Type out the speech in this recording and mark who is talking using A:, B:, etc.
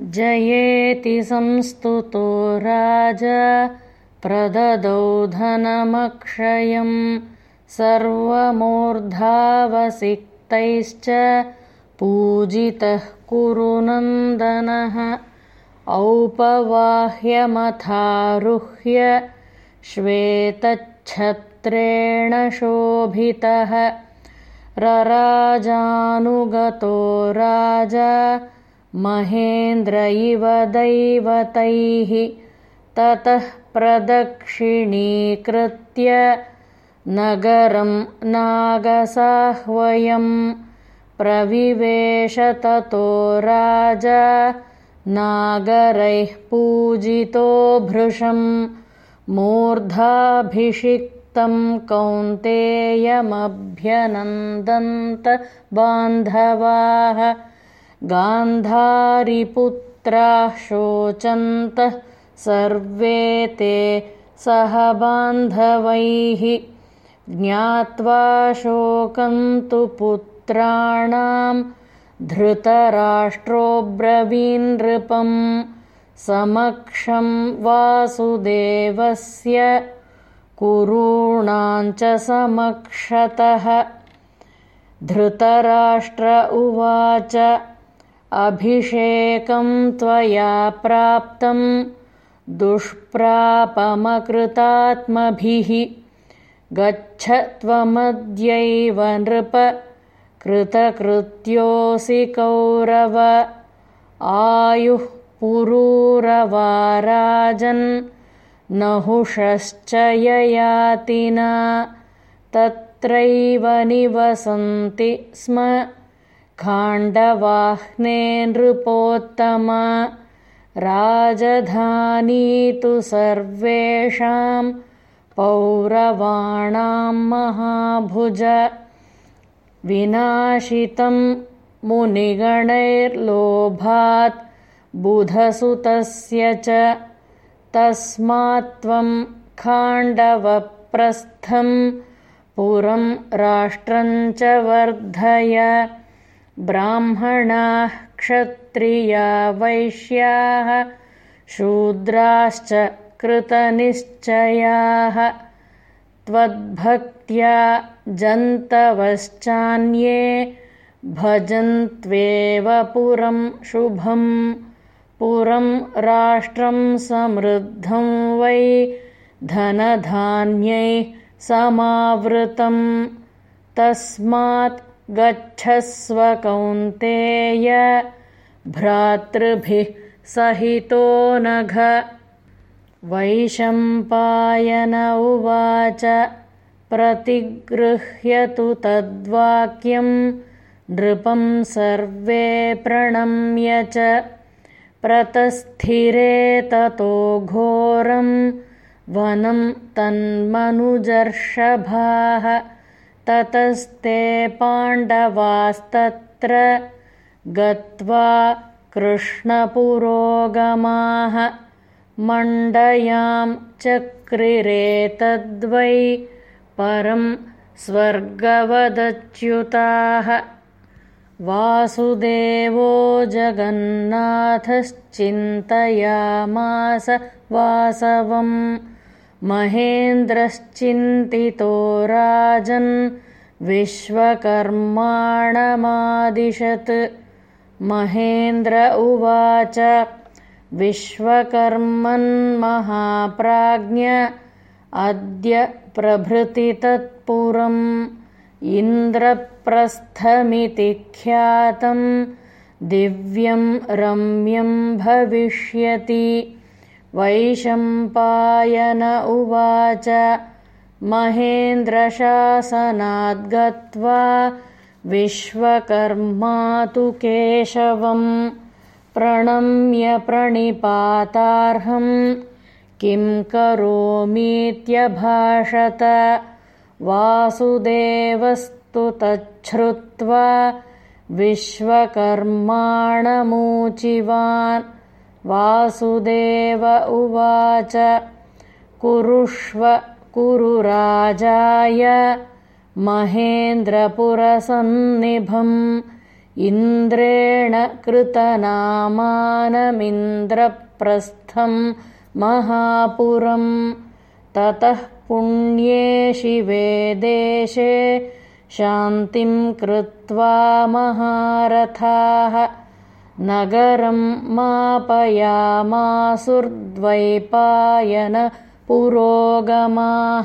A: जयेति संस्तुतो राजा प्रददौ धनमक्षयम्। सर्वमूर्धावसिक्तैश्च पूजितः कुरुनन्दनः औपवाह्यमथारुह्य श्वेतच्छत्रेण शोभितः। रराजानुगतो राजा महेन्द्र इव दैवतैः ततः प्रदक्षिणीकृत्य नगरं नागसाह्वयम् प्रविवेश ततो राजा नागरैः पूजितो भृशम् मूर्धाभिषिक्तं कौन्तेयमभ्यनन्दन्त बान्धवाः गान्धारिपुत्राः शोचन्तः सर्वे ते सह बान्धवैः ज्ञात्वा शोकं तु पुत्राणां धृतराष्ट्रोऽब्रवीन्नृपं समक्षं वासुदेवस्य कुरूणाञ्च समक्षतः धृतराष्ट्र उवाच अभिषेकं त्वया प्राप्तं दुष्प्रापमकृतात्मभिः गच्छ त्वमद्यैव नृप कृतकृत्योऽसि कौरव। आयुः पुरूरवाराजन् नहुषश्च ययातिना तत्रैव निवसन्ति स्म खाण्डवाह्ने नृपोत्तम राजधानी तु सर्वेषां पौरवाणां महाभुज। विनाशितं मुनिगणैर्लोभात् बुधसुतस्य च। तस्मात्त्वं खाण्डवप्रस्थं पुरं राष्ट्रञ्च वर्धय ब्राह्मणाः क्षत्रिया वैश्याः शूद्राश्च कृतनिश्चयाः त्वद्भक्त्या जन्तवश्चान्ये भजन्त्वेव पुरं शुभं पुरं राष्ट्रं समृद्धं वै धनधान्यैः समावृतम् तस्मात् गच्छस्व कौन्तेय भ्रातृभिः सहितो नघ। वैशम्पायन उवाच प्रतिगृह्यतु तद्वाक्यं नृपं सर्वे प्रणम्य च। प्रतस्थिरे ततो घोरं वनं तन्मनुजर्षभाः ततस्ते पाण्डवास्तत्र गत्वा कृष्णपुरोगमाः मण्डयां चक्रिरे तद्वै परं स्वर्गवदच्युताः। वासुदेवो जगन्नाथश्चिन्तयामास वासवम् महेन्द्रश्चिन्तितो राजन् विश्वकर्माणमादिशत्। महेन्द्र उवाच विश्वकर्मन्महाप्राज्ञ अद्य प्रभृति तत्पुरम् इन्द्रप्रस्थमिति ख्यातं दिव्यं रम्यं भविष्यति वैशम्पायन उवाच। महेन्द्रशासनाद्गत्वा विश्वकर्मा तु केशवम् प्रणम्य प्रणिपातार्हं किं करोमीत्यभाषत। वासुदेवस्तु तच्छ्रुत्वा विश्वकर्माणमूचिवान् वासुदेव उवाच कुरुष्व कुरु राजाय महेन्द्रपुरसन्निभं इन्द्रेण कृतनामानमिन्द्रप्रस्थं महापुरम्। ततः पुण्ये शिवे देशे शान्तिं कृत्वा महारथाः नगरं मापयामासुर्द्वैपायन पुरोगमाः